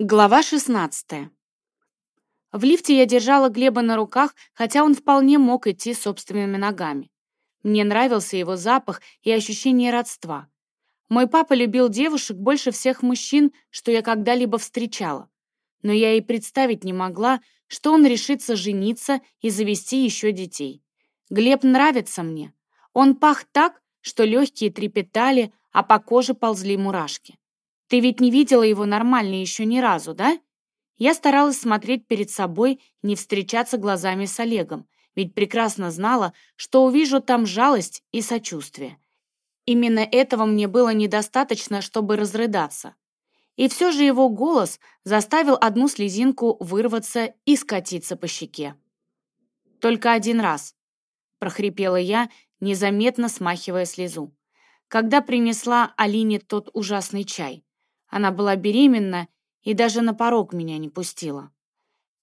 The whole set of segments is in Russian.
Глава 16. В лифте я держала Глеба на руках, хотя он вполне мог идти собственными ногами. Мне нравился его запах и ощущение родства. Мой папа любил девушек больше всех мужчин, что я когда-либо встречала. Но я и представить не могла, что он решится жениться и завести еще детей. Глеб нравится мне. Он пах так, что легкие трепетали, а по коже ползли мурашки. Ты ведь не видела его нормально еще ни разу, да? Я старалась смотреть перед собой, не встречаться глазами с Олегом, ведь прекрасно знала, что увижу там жалость и сочувствие. Именно этого мне было недостаточно, чтобы разрыдаться. И все же его голос заставил одну слезинку вырваться и скатиться по щеке. «Только один раз», — прохрипела я, незаметно смахивая слезу, когда принесла Алине тот ужасный чай. Она была беременна и даже на порог меня не пустила.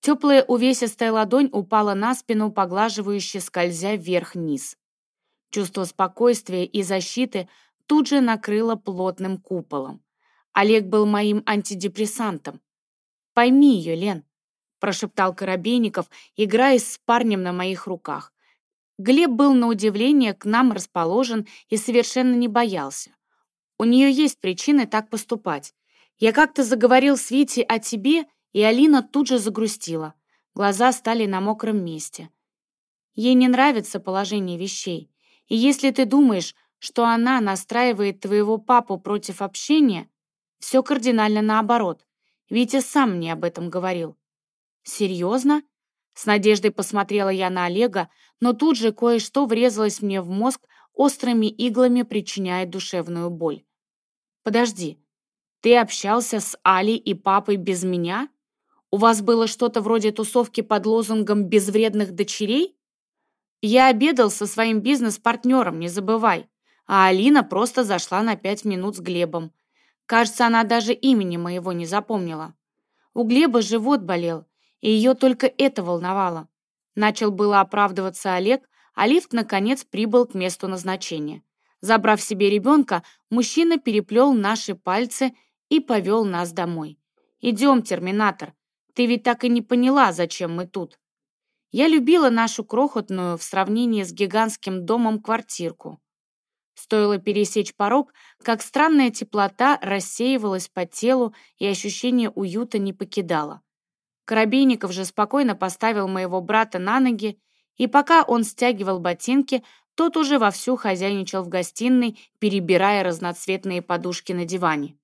Теплая увесистая ладонь упала на спину, поглаживающе скользя вверх-вниз. Чувство спокойствия и защиты тут же накрыло плотным куполом. Олег был моим антидепрессантом. «Пойми ее, Лен», — прошептал Коробейников, играя с парнем на моих руках. Глеб был на удивление к нам расположен и совершенно не боялся. У нее есть причины так поступать. Я как-то заговорил с Витей о тебе, и Алина тут же загрустила. Глаза стали на мокром месте. Ей не нравится положение вещей. И если ты думаешь, что она настраивает твоего папу против общения, все кардинально наоборот. Витя сам мне об этом говорил. Серьезно? С надеждой посмотрела я на Олега, но тут же кое-что врезалось мне в мозг, острыми иглами причиняя душевную боль. «Подожди, ты общался с Али и папой без меня? У вас было что-то вроде тусовки под лозунгом «безвредных дочерей»?» «Я обедал со своим бизнес-партнером, не забывай, а Алина просто зашла на пять минут с Глебом. Кажется, она даже имени моего не запомнила. У Глеба живот болел, и ее только это волновало. Начал было оправдываться Олег, а лифт, наконец, прибыл к месту назначения. Забрав себе ребенка, мужчина переплел наши пальцы и повел нас домой. «Идем, терминатор. Ты ведь так и не поняла, зачем мы тут». Я любила нашу крохотную в сравнении с гигантским домом квартирку. Стоило пересечь порог, как странная теплота рассеивалась по телу и ощущение уюта не покидало. Коробейников же спокойно поставил моего брата на ноги и пока он стягивал ботинки, тот уже вовсю хозяйничал в гостиной, перебирая разноцветные подушки на диване.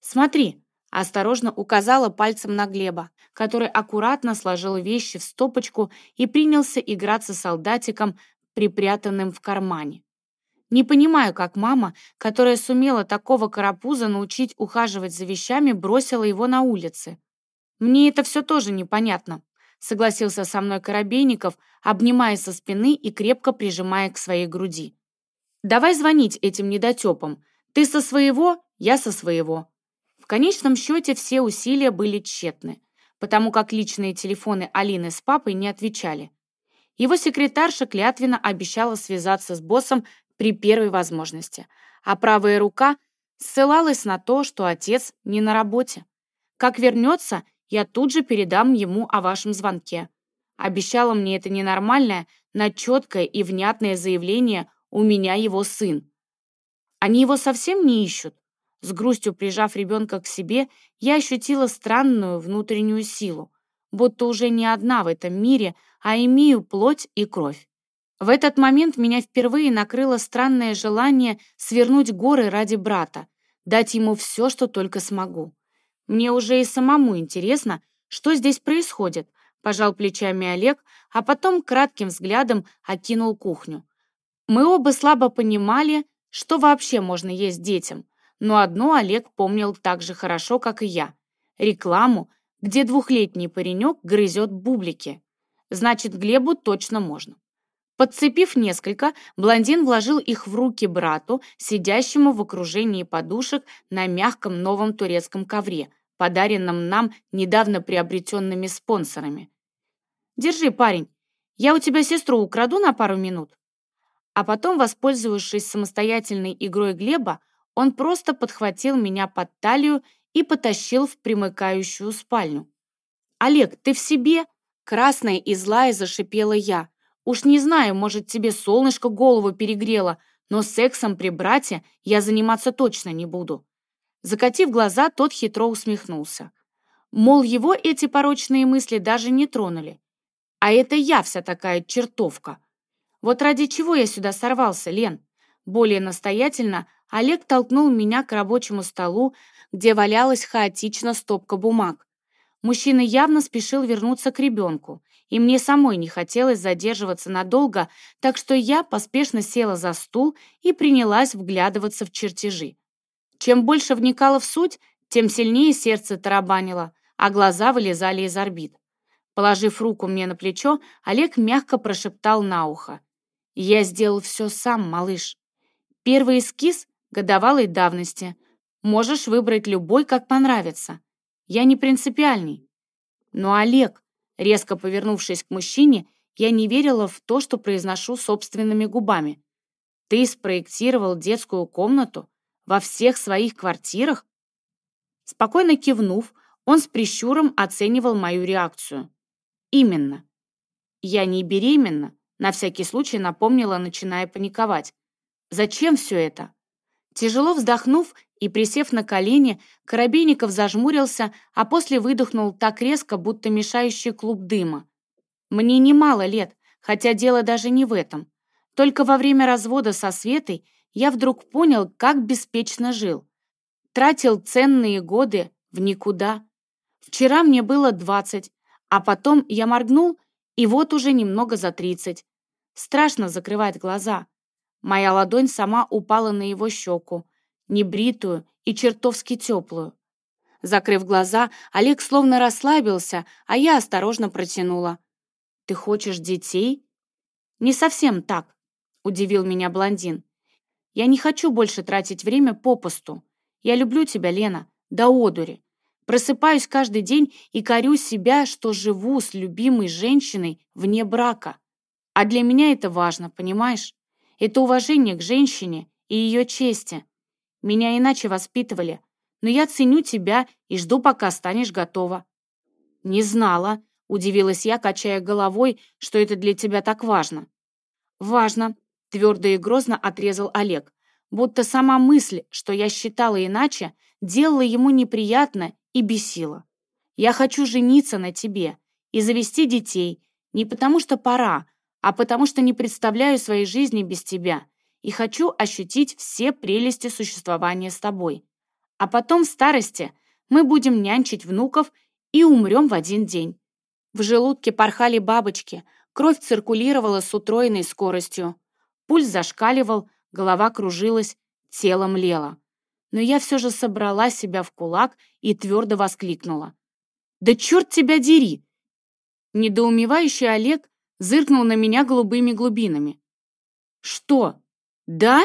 «Смотри», — осторожно указала пальцем на Глеба, который аккуратно сложил вещи в стопочку и принялся играться солдатиком, припрятанным в кармане. Не понимаю, как мама, которая сумела такого карапуза научить ухаживать за вещами, бросила его на улице. Мне это все тоже непонятно согласился со мной Коробейников, обнимая со спины и крепко прижимая к своей груди. «Давай звонить этим недотепам. Ты со своего, я со своего». В конечном счете все усилия были тщетны, потому как личные телефоны Алины с папой не отвечали. Его секретарша клятвенно обещала связаться с боссом при первой возможности, а правая рука ссылалась на то, что отец не на работе. Как вернется, я тут же передам ему о вашем звонке. Обещала мне это ненормальное, но четкое и внятное заявление «У меня его сын». Они его совсем не ищут. С грустью прижав ребенка к себе, я ощутила странную внутреннюю силу, будто уже не одна в этом мире, а имею плоть и кровь. В этот момент меня впервые накрыло странное желание свернуть горы ради брата, дать ему все, что только смогу. Мне уже и самому интересно, что здесь происходит, пожал плечами Олег, а потом кратким взглядом окинул кухню. Мы оба слабо понимали, что вообще можно есть детям, но одно Олег помнил так же хорошо, как и я. Рекламу, где двухлетний паренек грызет бублики. Значит, Глебу точно можно. Подцепив несколько, блондин вложил их в руки брату, сидящему в окружении подушек на мягком новом турецком ковре, подаренном нам недавно приобретенными спонсорами. «Держи, парень, я у тебя сестру украду на пару минут». А потом, воспользовавшись самостоятельной игрой Глеба, он просто подхватил меня под талию и потащил в примыкающую спальню. «Олег, ты в себе?» Красная и злая зашипела я. «Уж не знаю, может, тебе солнышко голову перегрело, но сексом при брате я заниматься точно не буду». Закатив глаза, тот хитро усмехнулся. Мол, его эти порочные мысли даже не тронули. А это я вся такая чертовка. Вот ради чего я сюда сорвался, Лен? Более настоятельно Олег толкнул меня к рабочему столу, где валялась хаотично стопка бумаг. Мужчина явно спешил вернуться к ребенку, и мне самой не хотелось задерживаться надолго, так что я поспешно села за стул и принялась вглядываться в чертежи. Чем больше вникала в суть, тем сильнее сердце тарабанило, а глаза вылезали из орбит. Положив руку мне на плечо, Олег мягко прошептал на ухо. «Я сделал все сам, малыш. Первый эскиз годовалой давности. Можешь выбрать любой, как понравится. Я не принципиальный. Но, Олег, резко повернувшись к мужчине, я не верила в то, что произношу собственными губами. Ты спроектировал детскую комнату во всех своих квартирах? Спокойно кивнув, он с прищуром оценивал мою реакцию. Именно. Я не беременна, на всякий случай напомнила, начиная паниковать. Зачем все это? Тяжело вздохнув и присев на колени, Коробейников зажмурился, а после выдохнул так резко, будто мешающий клуб дыма. Мне немало лет, хотя дело даже не в этом. Только во время развода со Светой я вдруг понял, как беспечно жил. Тратил ценные годы в никуда. Вчера мне было двадцать, а потом я моргнул, и вот уже немного за тридцать. Страшно закрывать глаза. Моя ладонь сама упала на его щеку, небритую и чертовски теплую. Закрыв глаза, Олег словно расслабился, а я осторожно протянула. «Ты хочешь детей?» «Не совсем так», — удивил меня блондин. «Я не хочу больше тратить время попусту. Я люблю тебя, Лена, до одури. Просыпаюсь каждый день и корю себя, что живу с любимой женщиной вне брака. А для меня это важно, понимаешь? Это уважение к женщине и ее чести. Меня иначе воспитывали, но я ценю тебя и жду, пока станешь готова». «Не знала», — удивилась я, качая головой, что это для тебя так важно. «Важно», — твердо и грозно отрезал Олег, будто сама мысль, что я считала иначе, делала ему неприятно и бесила. «Я хочу жениться на тебе и завести детей, не потому что пора, а потому что не представляю своей жизни без тебя и хочу ощутить все прелести существования с тобой. А потом в старости мы будем нянчить внуков и умрем в один день». В желудке порхали бабочки, кровь циркулировала с утроенной скоростью. Пульс зашкаливал, голова кружилась, тело млело. Но я все же собрала себя в кулак и твердо воскликнула. «Да черт тебя дери!» Недоумевающий Олег зыркнул на меня голубыми глубинами. «Что? Да?»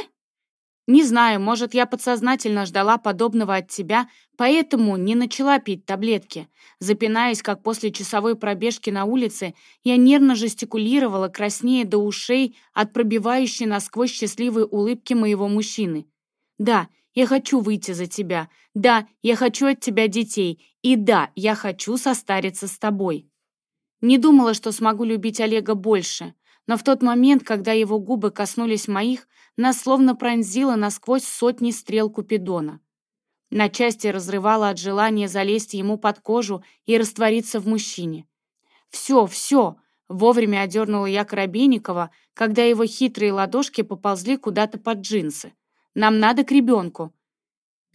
«Не знаю, может, я подсознательно ждала подобного от тебя, поэтому не начала пить таблетки. Запинаясь, как после часовой пробежки на улице, я нервно жестикулировала, краснее до ушей от пробивающей насквозь счастливой улыбки моего мужчины. «Да, я хочу выйти за тебя. Да, я хочу от тебя детей. И да, я хочу состариться с тобой». Не думала, что смогу любить Олега больше, но в тот момент, когда его губы коснулись моих, нас словно пронзило насквозь сотни стрел Купидона. На части разрывало от желания залезть ему под кожу и раствориться в мужчине. «Все, все!» — вовремя одернула я Коробейникова, когда его хитрые ладошки поползли куда-то под джинсы. «Нам надо к ребенку.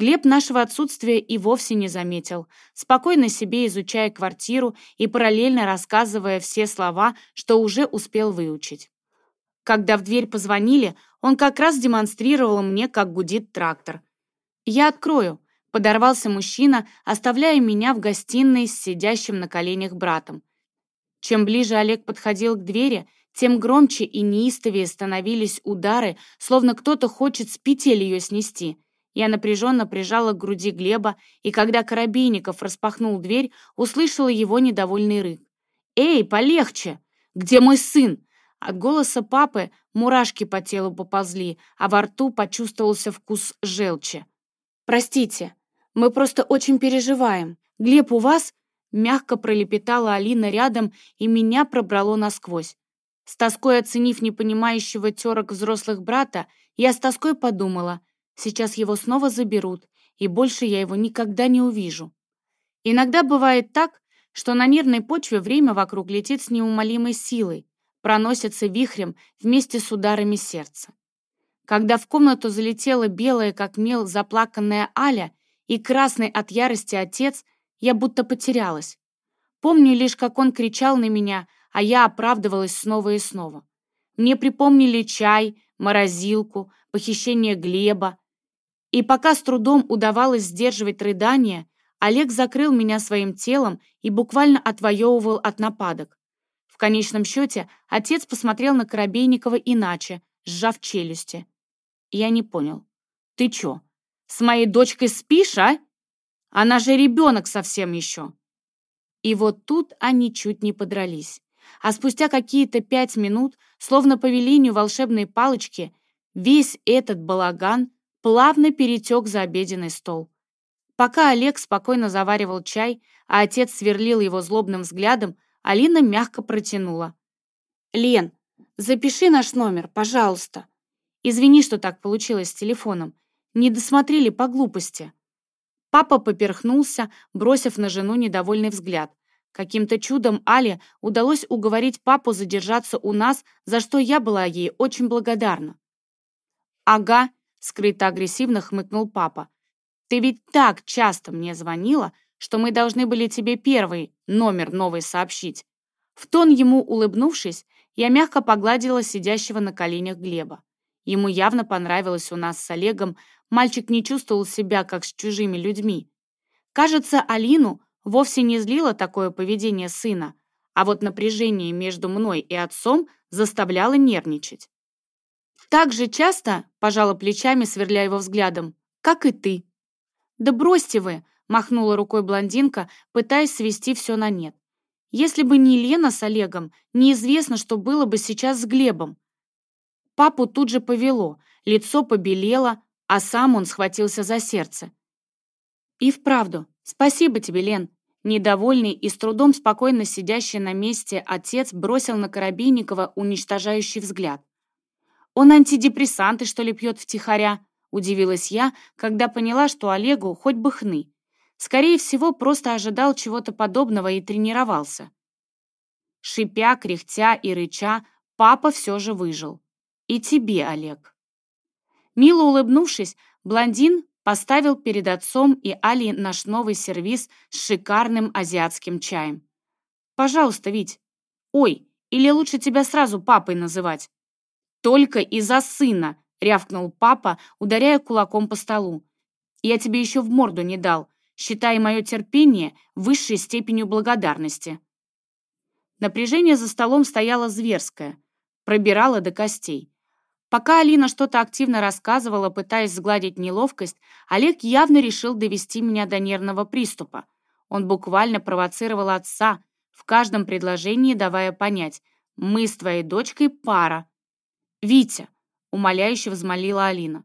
Глеб нашего отсутствия и вовсе не заметил, спокойно себе изучая квартиру и параллельно рассказывая все слова, что уже успел выучить. Когда в дверь позвонили, он как раз демонстрировал мне, как гудит трактор. «Я открою», — подорвался мужчина, оставляя меня в гостиной с сидящим на коленях братом. Чем ближе Олег подходил к двери, тем громче и неистовее становились удары, словно кто-то хочет с петель ее снести — я напряженно прижала к груди Глеба, и когда Коробейников распахнул дверь, услышала его недовольный рык. «Эй, полегче! Где мой сын?» От голоса папы мурашки по телу поползли, а во рту почувствовался вкус желчи. «Простите». Мы просто очень переживаем. Глеб у вас?» Мягко пролепетала Алина рядом, и меня пробрало насквозь. С тоской оценив непонимающего терок взрослых брата, я с тоской подумала, сейчас его снова заберут, и больше я его никогда не увижу. Иногда бывает так, что на нервной почве время вокруг летит с неумолимой силой, проносится вихрем вместе с ударами сердца. Когда в комнату залетела белая, как мел, заплаканная Аля и красный от ярости отец, я будто потерялась. Помню лишь, как он кричал на меня, а я оправдывалась снова и снова. Мне припомнили чай, морозилку, похищение Глеба. И пока с трудом удавалось сдерживать рыдания, Олег закрыл меня своим телом и буквально отвоевывал от нападок. В конечном счете отец посмотрел на Коробейникова иначе, сжав челюсти. Я не понял. «Ты чё, с моей дочкой спишь, а? Она же ребенок совсем еще!» И вот тут они чуть не подрались. А спустя какие-то пять минут, словно по велению волшебной палочки, весь этот балаган плавно перетек за обеденный стол. Пока Олег спокойно заваривал чай, а отец сверлил его злобным взглядом, Алина мягко протянула. «Лен, запиши наш номер, пожалуйста. Извини, что так получилось с телефоном. Не досмотрели по глупости». Папа поперхнулся, бросив на жену недовольный взгляд. Каким-то чудом Але удалось уговорить папу задержаться у нас, за что я была ей очень благодарна. «Ага», — скрыто-агрессивно хмыкнул папа. «Ты ведь так часто мне звонила, что мы должны были тебе первый номер новый сообщить». В тон ему улыбнувшись, я мягко погладила сидящего на коленях Глеба. Ему явно понравилось у нас с Олегом, мальчик не чувствовал себя, как с чужими людьми. Кажется, Алину вовсе не злило такое поведение сына, а вот напряжение между мной и отцом заставляло нервничать. «Так же часто», — пожала плечами, сверля его взглядом, — «как и ты». «Да бросьте вы», — махнула рукой блондинка, пытаясь свести все на нет. «Если бы не Лена с Олегом, неизвестно, что было бы сейчас с Глебом». Папу тут же повело, лицо побелело, а сам он схватился за сердце. И вправду, спасибо тебе, Лен. Недовольный и с трудом спокойно сидящий на месте отец бросил на Коробейникова уничтожающий взгляд. «Он антидепрессанты, что ли, пьет втихаря?» — удивилась я, когда поняла, что Олегу хоть бы хны. Скорее всего, просто ожидал чего-то подобного и тренировался. Шипя, кряхтя и рыча, папа все же выжил. И тебе, Олег. Мило улыбнувшись, блондин поставил перед отцом и Али наш новый сервиз с шикарным азиатским чаем. «Пожалуйста, Вить. Ой, или лучше тебя сразу папой называть?» «Только из-за сына!» — рявкнул папа, ударяя кулаком по столу. «Я тебе еще в морду не дал, считай мое терпение высшей степенью благодарности». Напряжение за столом стояло зверское, пробирало до костей. Пока Алина что-то активно рассказывала, пытаясь сгладить неловкость, Олег явно решил довести меня до нервного приступа. Он буквально провоцировал отца, в каждом предложении давая понять, мы с твоей дочкой пара. «Витя!» — умоляюще взмолила Алина.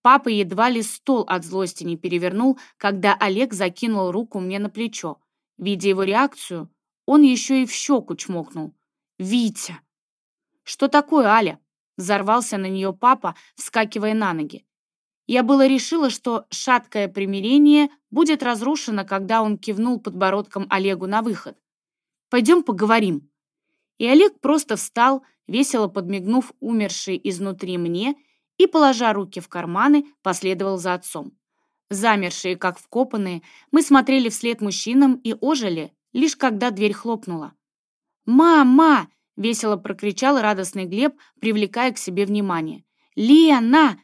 Папа едва ли стол от злости не перевернул, когда Олег закинул руку мне на плечо. Видя его реакцию, он еще и в щеку чмокнул. «Витя!» «Что такое, Аля?» Взорвался на нее папа, вскакивая на ноги. Я было решила, что шаткое примирение будет разрушено, когда он кивнул подбородком Олегу на выход. «Пойдем поговорим». И Олег просто встал, весело подмигнув умершей изнутри мне и, положа руки в карманы, последовал за отцом. Замершие, как вкопанные, мы смотрели вслед мужчинам и ожили, лишь когда дверь хлопнула. «Мама!» — весело прокричал радостный Глеб, привлекая к себе внимание. «Лена!»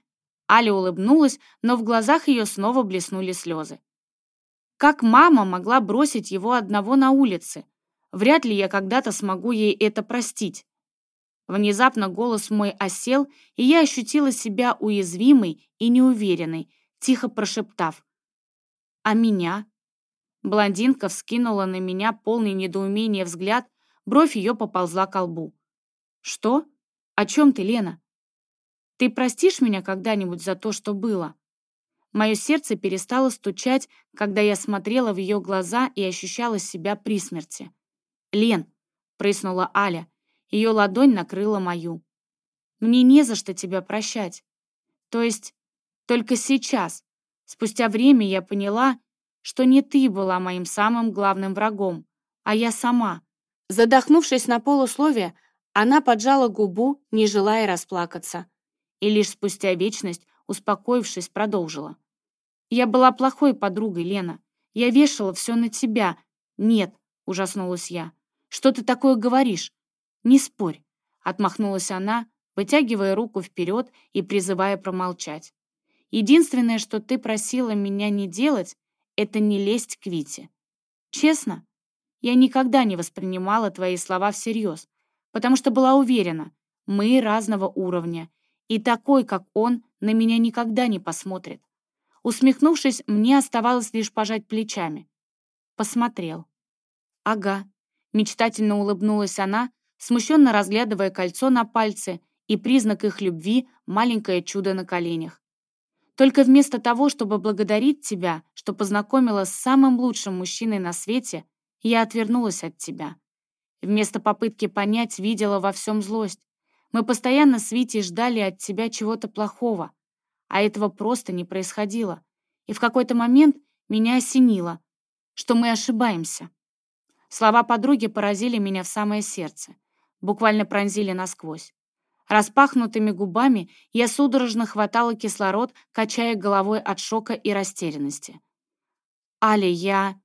Аля улыбнулась, но в глазах ее снова блеснули слезы. Как мама могла бросить его одного на улице? Вряд ли я когда-то смогу ей это простить. Внезапно голос мой осел, и я ощутила себя уязвимой и неуверенной, тихо прошептав. «А меня?» Блондинка вскинула на меня полный недоумения взгляд, Бровь ее поползла к лбу. «Что? О чем ты, Лена? Ты простишь меня когда-нибудь за то, что было?» Мое сердце перестало стучать, когда я смотрела в ее глаза и ощущала себя при смерти. «Лен», — прыснула Аля, ее ладонь накрыла мою. «Мне не за что тебя прощать. То есть только сейчас, спустя время я поняла, что не ты была моим самым главным врагом, а я сама». Задохнувшись на полусловие, она поджала губу, не желая расплакаться, и лишь спустя вечность успокоившись, продолжила. «Я была плохой подругой, Лена. Я вешала все на тебя. Нет», — ужаснулась я. «Что ты такое говоришь?» «Не спорь», — отмахнулась она, вытягивая руку вперед и призывая промолчать. «Единственное, что ты просила меня не делать, это не лезть к Вите. Честно, я никогда не воспринимала твои слова всерьез, потому что была уверена, мы разного уровня, и такой, как он, на меня никогда не посмотрит. Усмехнувшись, мне оставалось лишь пожать плечами. Посмотрел. «Ага», — мечтательно улыбнулась она, смущенно разглядывая кольцо на пальце и признак их любви — маленькое чудо на коленях. «Только вместо того, чтобы благодарить тебя, что познакомила с самым лучшим мужчиной на свете, я отвернулась от тебя. Вместо попытки понять, видела во всем злость. Мы постоянно с Витей ждали от тебя чего-то плохого, а этого просто не происходило. И в какой-то момент меня осенило, что мы ошибаемся. Слова подруги поразили меня в самое сердце, буквально пронзили насквозь. Распахнутыми губами я судорожно хватала кислород, качая головой от шока и растерянности. «Али, я...»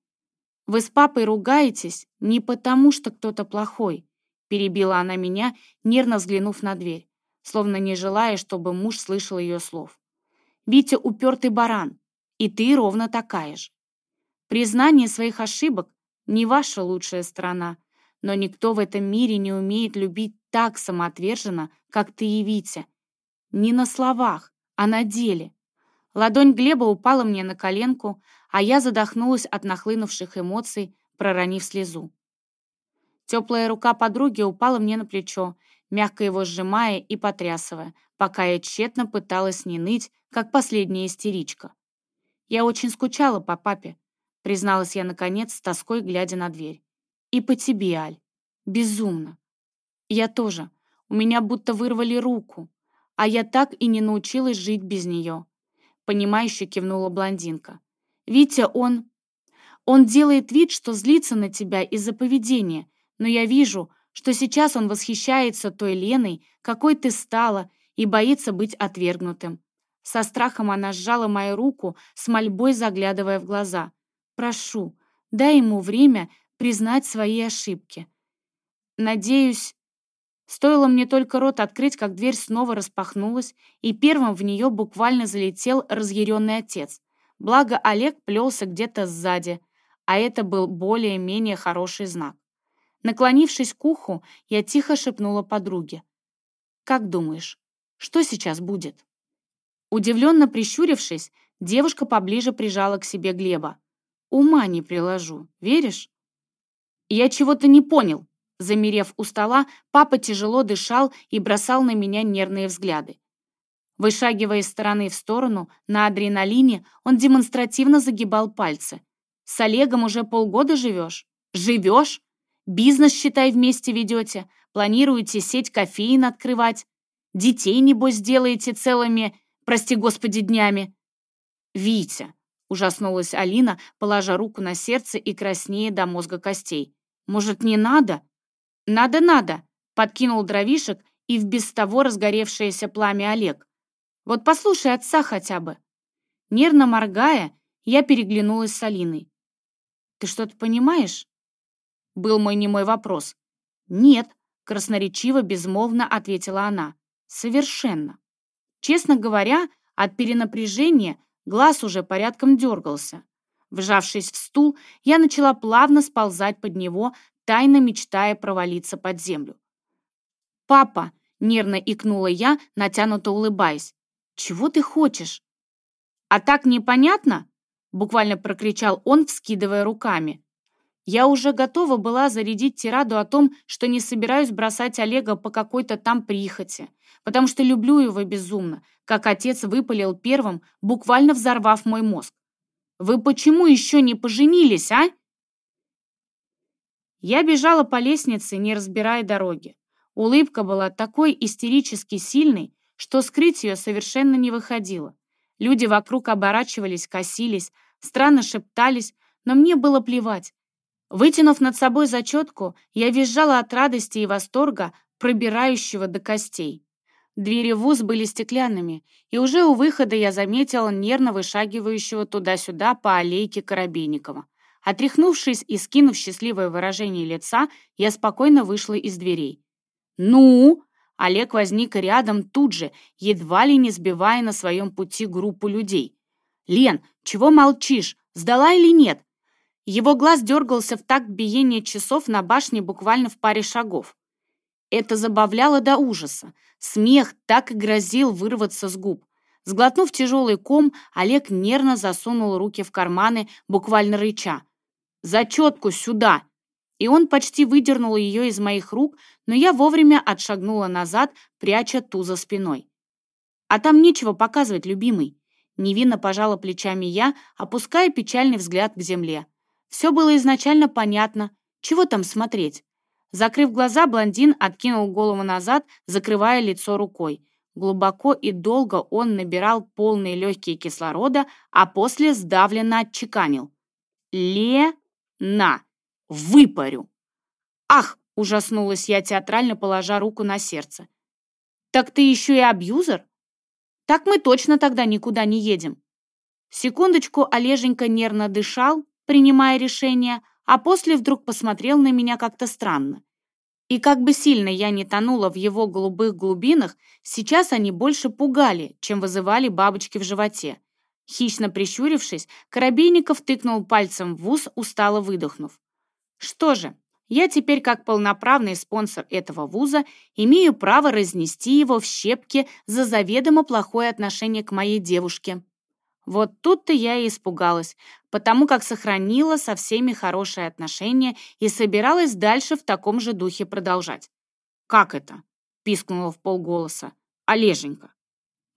«Вы с папой ругаетесь не потому, что кто-то плохой. Перебила она меня, нервно взглянув на дверь, словно не желая, чтобы муж слышал ее слов. «Витя упертый баран, и ты ровно такая же. Признание своих ошибок не ваша лучшая сторона, но никто в этом мире не умеет любить так самоотверженно, как ты и Витя. Не на словах, а на деле. Ладонь Глеба упала мне на коленку, а я задохнулась от нахлынувших эмоций, проронив слезу. Теплая рука подруги упала мне на плечо, мягко его сжимая и потрясывая, пока я тщетно пыталась не ныть, как последняя истеричка. «Я очень скучала по папе», — призналась я, наконец, с тоской, глядя на дверь. «И по тебе, Аль. Безумно. Я тоже. У меня будто вырвали руку, а я так и не научилась жить без нее», — понимающе кивнула блондинка. «Витя, он...» «Он делает вид, что злится на тебя из-за поведения, но я вижу, что сейчас он восхищается той Леной, какой ты стала, и боится быть отвергнутым. Со страхом она сжала мою руку, с мольбой заглядывая в глаза. «Прошу, дай ему время признать свои ошибки. Надеюсь...» Стоило мне только рот открыть, как дверь снова распахнулась, и первым в нее буквально залетел разъяренный отец. Благо Олег плелся где-то сзади, а это был более-менее хороший знак. Наклонившись к уху, я тихо шепнула подруге. «Как думаешь, что сейчас будет?» Удивленно прищурившись, девушка поближе прижала к себе Глеба. «Ума не приложу, веришь?» «Я чего-то не понял», Замерев у стола, папа тяжело дышал и бросал на меня нервные взгляды. Вышагивая из стороны в сторону, на адреналине он демонстративно загибал пальцы. «С Олегом уже полгода живешь?» «Живешь? Бизнес, считай, вместе ведете, планируете сеть кофеин открывать. Детей, небось, делаете целыми, прости господи, днями. Витя, ужаснулась Алина, положа руку на сердце и краснее до мозга костей. Может, не надо? Надо-надо, подкинул дровишек и в без того разгоревшееся пламя Олег. Вот послушай отца хотя бы. Нервно моргая, я переглянулась с Алиной. «Ты что-то понимаешь?» Был мой немой вопрос. «Нет», — красноречиво, безмолвно ответила она. «Совершенно». Честно говоря, от перенапряжения глаз уже порядком дергался. Вжавшись в стул, я начала плавно сползать под него, тайно мечтая провалиться под землю. «Папа!» — нервно икнула я, натянуто улыбаясь. «Чего ты хочешь?» «А так непонятно?» — буквально прокричал он, вскидывая руками. Я уже готова была зарядить тираду о том, что не собираюсь бросать Олега по какой-то там прихоти, потому что люблю его безумно, как отец выпалил первым, буквально взорвав мой мозг. «Вы почему еще не поженились, а?» Я бежала по лестнице, не разбирая дороги. Улыбка была такой истерически сильной, что скрыть ее совершенно не выходило. Люди вокруг оборачивались, косились, странно шептались, но мне было плевать. Вытянув над собой зачетку, я визжала от радости и восторга, пробирающего до костей. Двери в вуз были стеклянными, и уже у выхода я заметила нервно вышагивающего туда-сюда по аллейке Коробейникова. Отряхнувшись и скинув счастливое выражение лица, я спокойно вышла из дверей. «Ну?» Олег возник рядом тут же, едва ли не сбивая на своем пути группу людей. «Лен, чего молчишь? Сдала или нет?» Его глаз дергался в такт биения часов на башне буквально в паре шагов. Это забавляло до ужаса. Смех так и грозил вырваться с губ. Сглотнув тяжелый ком, Олег нервно засунул руки в карманы, буквально рыча. «Зачетку сюда!» И он почти выдернул ее из моих рук, но я вовремя отшагнула назад, пряча ту за спиной. «А там нечего показывать, любимый!» Невинно пожала плечами я, опуская печальный взгляд к земле. Все было изначально понятно. Чего там смотреть? Закрыв глаза, блондин откинул голову назад, закрывая лицо рукой. Глубоко и долго он набирал полные легкие кислорода, а после сдавленно отчеканил. «Ле-на! Выпарю!» «Ах!» — ужаснулась я, театрально положа руку на сердце. «Так ты еще и абьюзер?» «Так мы точно тогда никуда не едем». Секундочку Олеженька нервно дышал, принимая решение, а после вдруг посмотрел на меня как-то странно. И как бы сильно я не тонула в его голубых глубинах, сейчас они больше пугали, чем вызывали бабочки в животе. Хищно прищурившись, Коробейников тыкнул пальцем в ус, устало выдохнув. «Что же, я теперь, как полноправный спонсор этого вуза, имею право разнести его в щепки за заведомо плохое отношение к моей девушке». Вот тут-то я и испугалась, потому как сохранила со всеми хорошие отношения и собиралась дальше в таком же духе продолжать. «Как это?» — пискнула в полголоса. «Олеженька,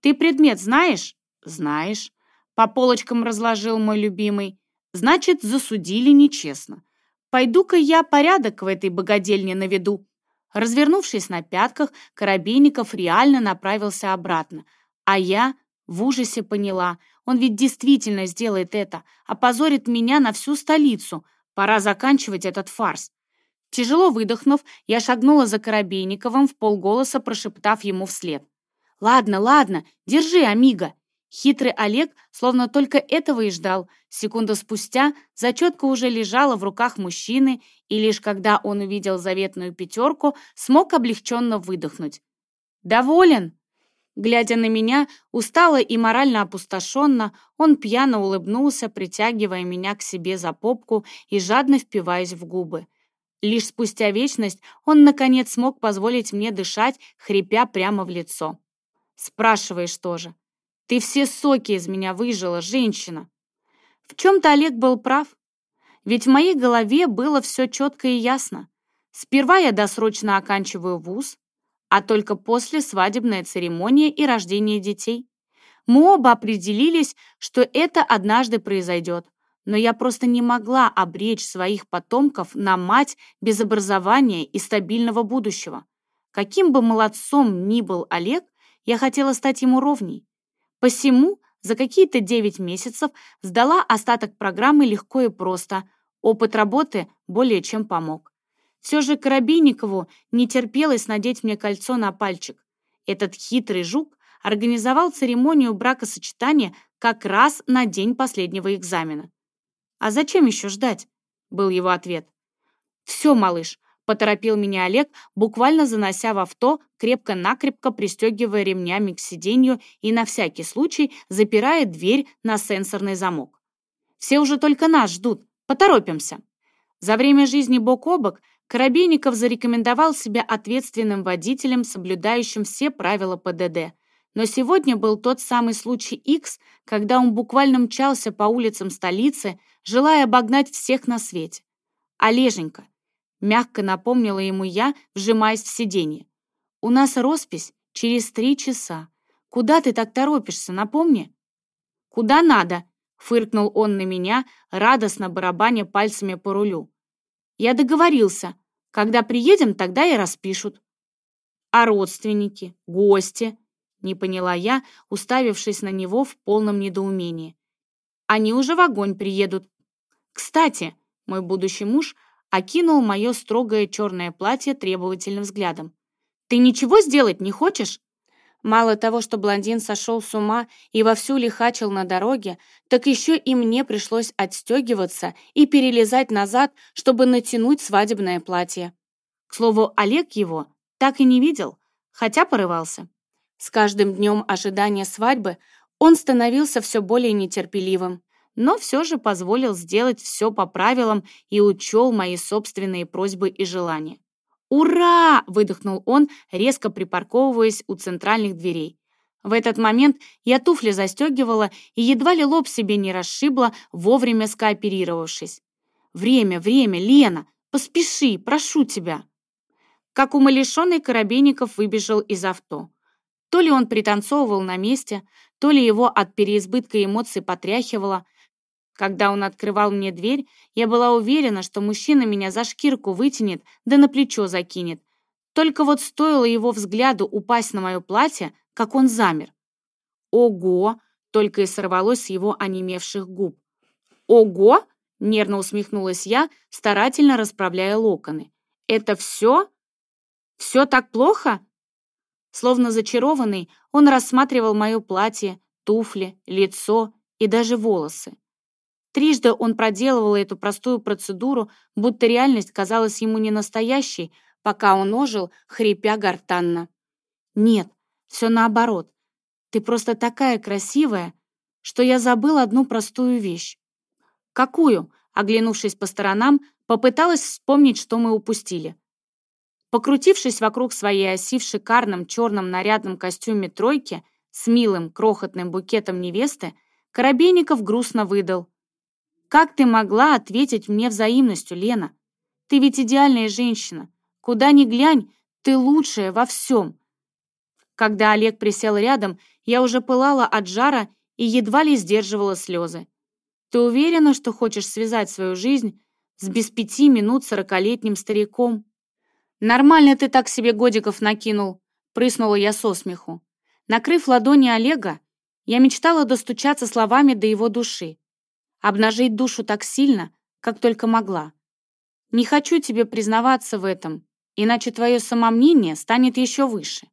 ты предмет знаешь?» «Знаешь». По полочкам разложил мой любимый. «Значит, засудили нечестно. Пойду-ка я порядок в этой богадельне наведу». Развернувшись на пятках, Коробейников реально направился обратно, а я в ужасе поняла — он ведь действительно сделает это, опозорит меня на всю столицу. Пора заканчивать этот фарс. Тяжело выдохнув, я шагнула за Коробейниковым, в полголоса прошептав ему вслед. «Ладно, ладно, держи, амиго!» Хитрый Олег словно только этого и ждал. Секунду спустя зачетка уже лежала в руках мужчины, и лишь когда он увидел заветную пятерку, смог облегченно выдохнуть. «Доволен?» Глядя на меня, устало и морально опустошенно, он пьяно улыбнулся, притягивая меня к себе за попку и жадно впиваясь в губы. Лишь спустя вечность он, наконец, смог позволить мне дышать, хрипя прямо в лицо. Спрашиваешь тоже. Ты все соки из меня выжила, женщина. В чем-то Олег был прав. Ведь в моей голове было все четко и ясно. Сперва я досрочно оканчиваю вуз, а только после свадебная церемония и рождение детей. Мы оба определились, что это однажды произойдет, но я просто не могла обречь своих потомков на мать без образования и стабильного будущего. Каким бы молодцом ни был Олег, я хотела стать ему ровней. Посему за какие-то 9 месяцев сдала остаток программы легко и просто. Опыт работы более чем помог. Все же Коробейникову не терпелось надеть мне кольцо на пальчик. Этот хитрый жук организовал церемонию бракосочетания как раз на день последнего экзамена. «А зачем еще ждать?» — был его ответ. «Все, малыш», — поторопил меня Олег, буквально занося в авто, крепко-накрепко пристегивая ремнями к сиденью и на всякий случай запирая дверь на сенсорный замок. «Все уже только нас ждут. Поторопимся». За время жизни бок о бок Коробейников зарекомендовал себя ответственным водителем, соблюдающим все правила ПДД. Но сегодня был тот самый случай X, когда он буквально мчался по улицам столицы, желая обогнать всех на свете. «Олеженька», — мягко напомнила ему я, вжимаясь в сиденье. «У нас роспись через три часа. Куда ты так торопишься, напомни?» «Куда надо?» — фыркнул он на меня, радостно барабаня пальцами по рулю. «Я договорился. Когда приедем, тогда и распишут». «А родственники? Гости?» — не поняла я, уставившись на него в полном недоумении. «Они уже в огонь приедут. Кстати, мой будущий муж окинул мое строгое черное платье требовательным взглядом. «Ты ничего сделать не хочешь?» Мало того, что блондин сошел с ума и вовсю лихачил на дороге, так еще и мне пришлось отстегиваться и перелезать назад, чтобы натянуть свадебное платье. К слову, Олег его так и не видел, хотя порывался. С каждым днем ожидания свадьбы он становился все более нетерпеливым, но все же позволил сделать все по правилам и учел мои собственные просьбы и желания. «Ура!» — выдохнул он, резко припарковываясь у центральных дверей. В этот момент я туфли застегивала и едва ли лоб себе не расшибла, вовремя скооперировавшись. «Время, время, Лена! Поспеши, прошу тебя!» Как умалишенный Коробейников выбежал из авто. То ли он пританцовывал на месте, то ли его от переизбытка эмоций потряхивало — когда он открывал мне дверь, я была уверена, что мужчина меня за шкирку вытянет, да на плечо закинет. Только вот стоило его взгляду упасть на мое платье, как он замер. «Ого!» — только и сорвалось с его онемевших губ. «Ого!» — нервно усмехнулась я, старательно расправляя локоны. «Это все? Все так плохо?» Словно зачарованный, он рассматривал мое платье, туфли, лицо и даже волосы. Трижды он проделывал эту простую процедуру, будто реальность казалась ему не настоящей, пока он ожил, хрипя гортанно. «Нет, все наоборот. Ты просто такая красивая, что я забыл одну простую вещь». «Какую?» Оглянувшись по сторонам, попыталась вспомнить, что мы упустили. Покрутившись вокруг своей оси в шикарном черном нарядном костюме тройки с милым крохотным букетом невесты, Коробейников грустно выдал. Как ты могла ответить мне взаимностью, Лена? Ты ведь идеальная женщина. Куда ни глянь, ты лучшая во всем. Когда Олег присел рядом, я уже пылала от жара и едва ли сдерживала слезы. Ты уверена, что хочешь связать свою жизнь с без пяти минут сорокалетним стариком? Нормально ты так себе годиков накинул, прыснула я со смеху. Накрыв ладони Олега, я мечтала достучаться словами до его души обнажить душу так сильно, как только могла. Не хочу тебе признаваться в этом, иначе твое самомнение станет еще выше.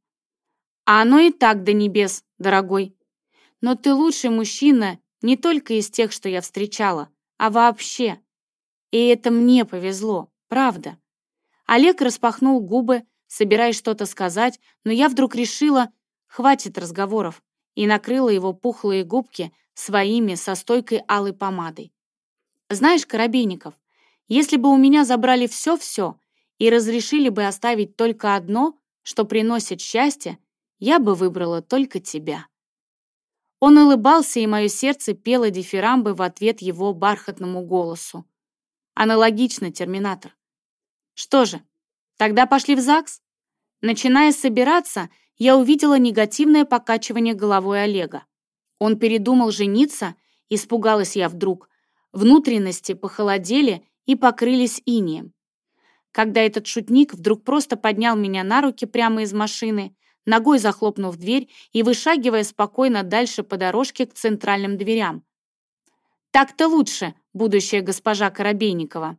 А оно и так до небес, дорогой. Но ты лучший мужчина не только из тех, что я встречала, а вообще. И это мне повезло, правда. Олег распахнул губы, собираясь что-то сказать, но я вдруг решила, хватит разговоров, и накрыла его пухлые губки своими со стойкой алой помадой. Знаешь, Коробейников, если бы у меня забрали все-все и разрешили бы оставить только одно, что приносит счастье, я бы выбрала только тебя. Он улыбался, и мое сердце пело дифирамбы в ответ его бархатному голосу. Аналогично, Терминатор. Что же, тогда пошли в ЗАГС? Начиная собираться, я увидела негативное покачивание головой Олега. Он передумал жениться, испугалась я вдруг. Внутренности похолодели и покрылись инеем. Когда этот шутник вдруг просто поднял меня на руки прямо из машины, ногой захлопнув дверь и вышагивая спокойно дальше по дорожке к центральным дверям. «Так-то лучше, будущая госпожа Коробейникова».